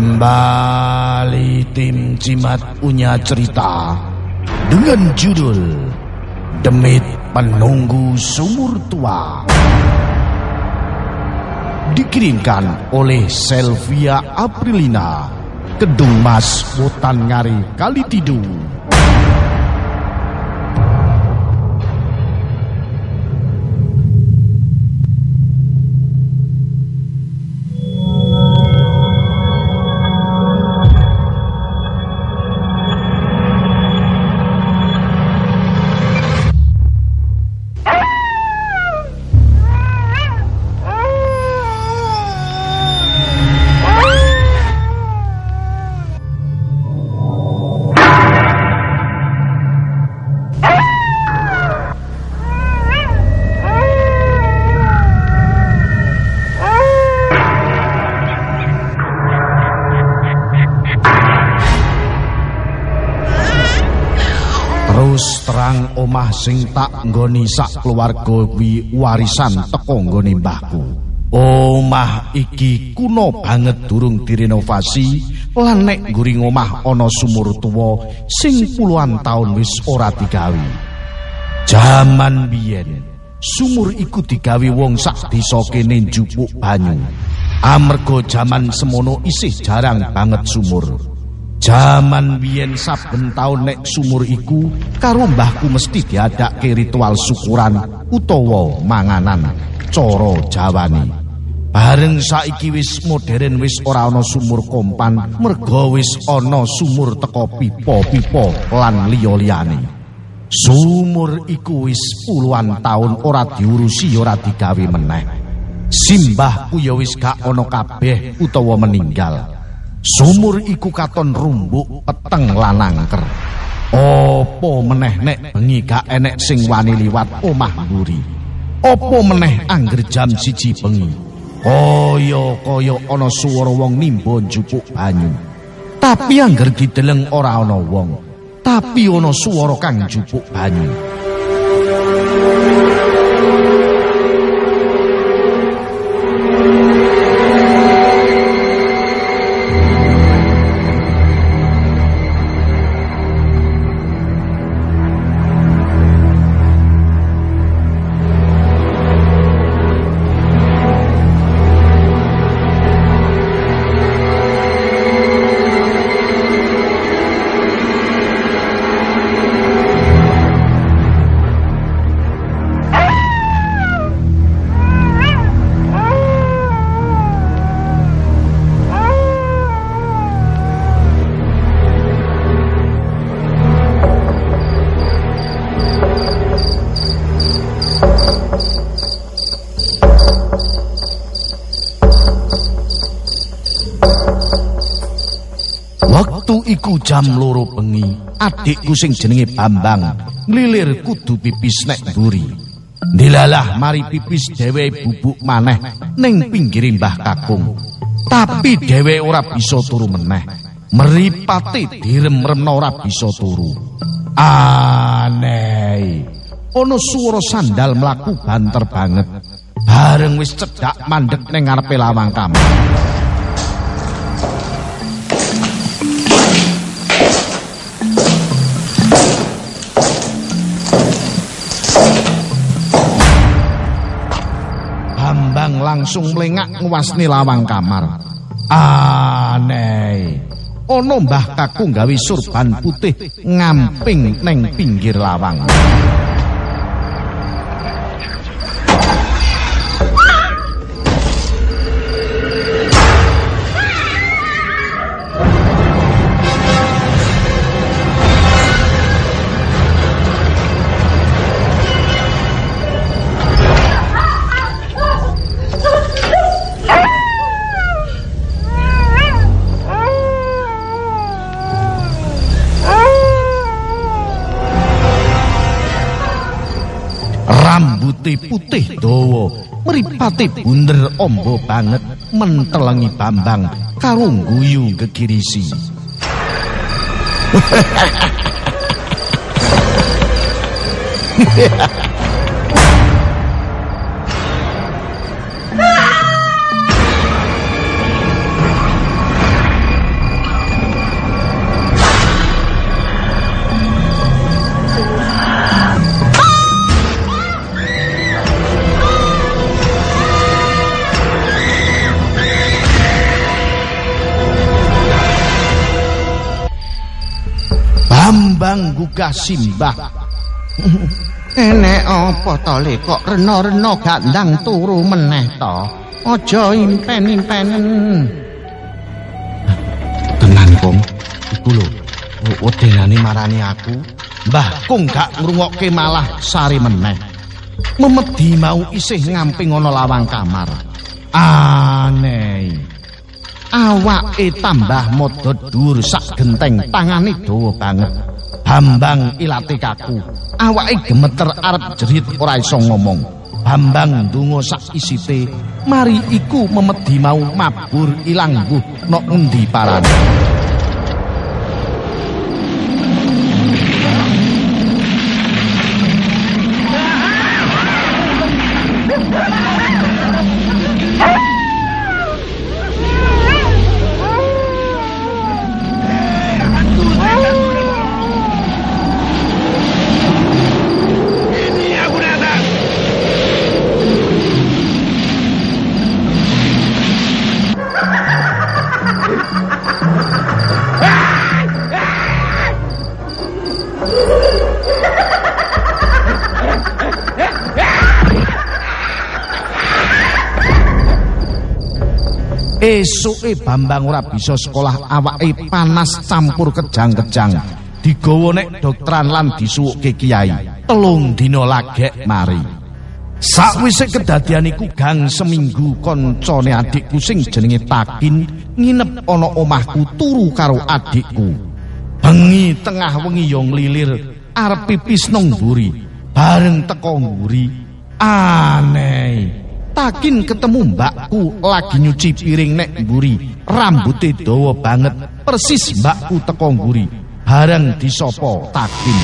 Kembali tim Cimat punya cerita dengan judul Demit Penunggu Sumur Tua. Dikirimkan oleh Selvia Aprilina, Kedung Mas Botan Ngari Kalitidu. Omah sing tak nggoni sak keluarga warisan teko nggone mbahku. Omah iki kuno banget durung direnovasi lan nek guring omah ana sumur tuwa sing puluhan taun wis ora digawe. Jaman biyen sumur iku digawe wong sak desa kene njupuk banyu. Amarga jaman semono isih jarang banget sumur. Jaman biyen saben taun nek sumur iku karo mbahku mesti diadakke ritual syukuran utawa manganan cara Jawane. Bareng saiki wis modern wis ora ana sumur kompan merga wis ana sumur teko pipa-pipa lan liya-liyane. Sumur iku wis puluhan taun ora diurusi ora digawe meneh. Simbahku ya wis gak ana kabeh utawa meninggal. Sumur iku katon rumbuk peteng lan angker. Apa meneh nek bengi gak enek sing wani liwat omah mburi. Apa meneh angger jam siji bengi. Kaya-kaya ana swara wong nimba njupuk banyu. Tapi angger dideleng ora ana wong. Tapi ana swara kang njupuk banyu. Iku jam loro bengi, adikku sing jenenge Bambang nglilir kudu pipis nek mburi. Dilalah mari pipis dhewe bubuk maneh ning pinggiring Mbah Kakung. Tapi dhewe ora bisa turu meneh. Direm-remna ora bisa turu. Aneh. Ono swara sandal mlaku banter banget. Bareng wis cedhak mandek ning ngarepe lawang kamar. Langsung melengak nguasni lawang kamar. Aneh. Ono Mbah Kakung gawe surban putih ngamping neng pinggir lawang. Rambute putih dawa, mripate bunder ombo banget, mentelengi Bambang karo guyu gegirisi. gugah simbah. Enek apa to le kok rena-rena gandang turu meneh to? Aja impen-impenen. Tenan, Kong. Iku lho, wedenane marani aku. Mbah Kong gak ngrungokke malah sari meneh. Memedi mau isih ngamping ana lawang kamar. Aneh. Awake tambah modot dhuwur sak genteng, tangane dawa banget. Bambang ilate kaku. Awake gemeter arep jerit ora iso ngomong. Bambang ndonga sak isite, mari iku memedi mau mabur ilang mbuh nok endi parane. Esuke Bambang ora bisa sekolah awake panas campur kejang-kejang. Digawa nek dokteran lan disuwuke kiai. Telung dina lagek mari. Sakwise kedadian iku gang seminggu koncone adikku sing jenenge Takin nginep ana omahku turu karo adikku. Bengi tengah wengi yo nglilir arep pipis nang. Bareng teko mburi aneh. Takin ketemu mbakku lagi nyuci piring nek mburi. Rambute dawa banget, persis mbakku teko mburi. Bareng disopo Takin.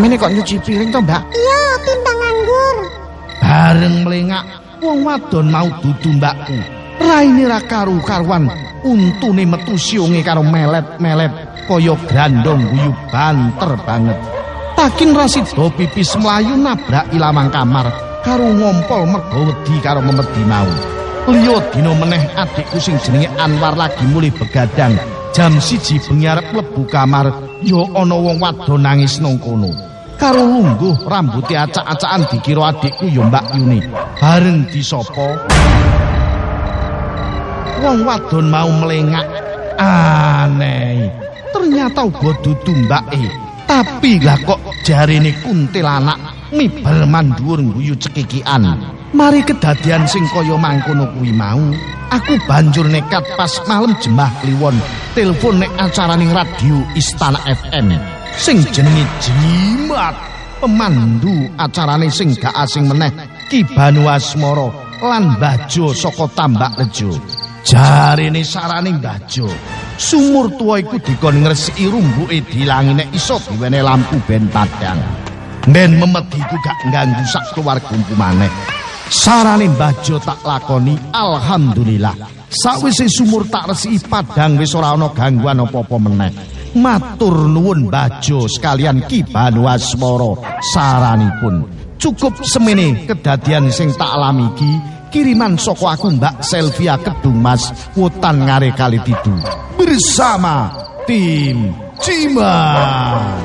Nyamene kok nyuci piring to, Mbak? Iya, timbang nganggur. Bareng melengak, wong wadon mau dudu mbakku. Raine ra karu-karuan, untune metu siunge karo melet-melet kaya grandong guyu banter banget. Takin Rasido pipis melayu nabrak ilawang kamar karo ngompol mergo wedi karo memedi mau. Liya dina meneh adikku sing jenenge Anwar lagi mulih begadang. Jam siji bengi arep mlebu kamar, ya ana wong wadon nangis nang kono. Karo lungguh rambuté acak-acakan dikira adikku ya Mbak Yuni. Bareng disapa wong wadon mau melengak aneh. Ternyata uga dudu mbake tapi lah kok jarine kuntilanak mibel mandhuwur guyu cekikian. Mari kedadian sing kaya mangkono kuwi mau. Aku banjur nekat pas malam jemah kliwon telepon nek acara ning radio Istana FM sing jenenge Jimat pemandu acarane sing gak asing meneh Ki Banu Asmara lan Bajo saka Tambak Rejo Jarine sarane Mbah Jo, sumur tuwa iku dikon ngresiki rumbuke dilangi nek iso diwene lampu ben padhang. Men memedi ku gak ngganggu sak keluargaku maneh. Sarane Mbah Jo tak lakoni alhamdulillah. Sawise sumur tak resiki padhang wis ora ana gangguan apa-apa meneh. Matur nuwun Mbah Jo sekalian Ki Banu Asmara saranipun. Cukup semene kedadian sing tak alami iki kiriman soko aku Mbak Selvia Mas Wutan Ngare Kali Tidu bersama tim Cimat.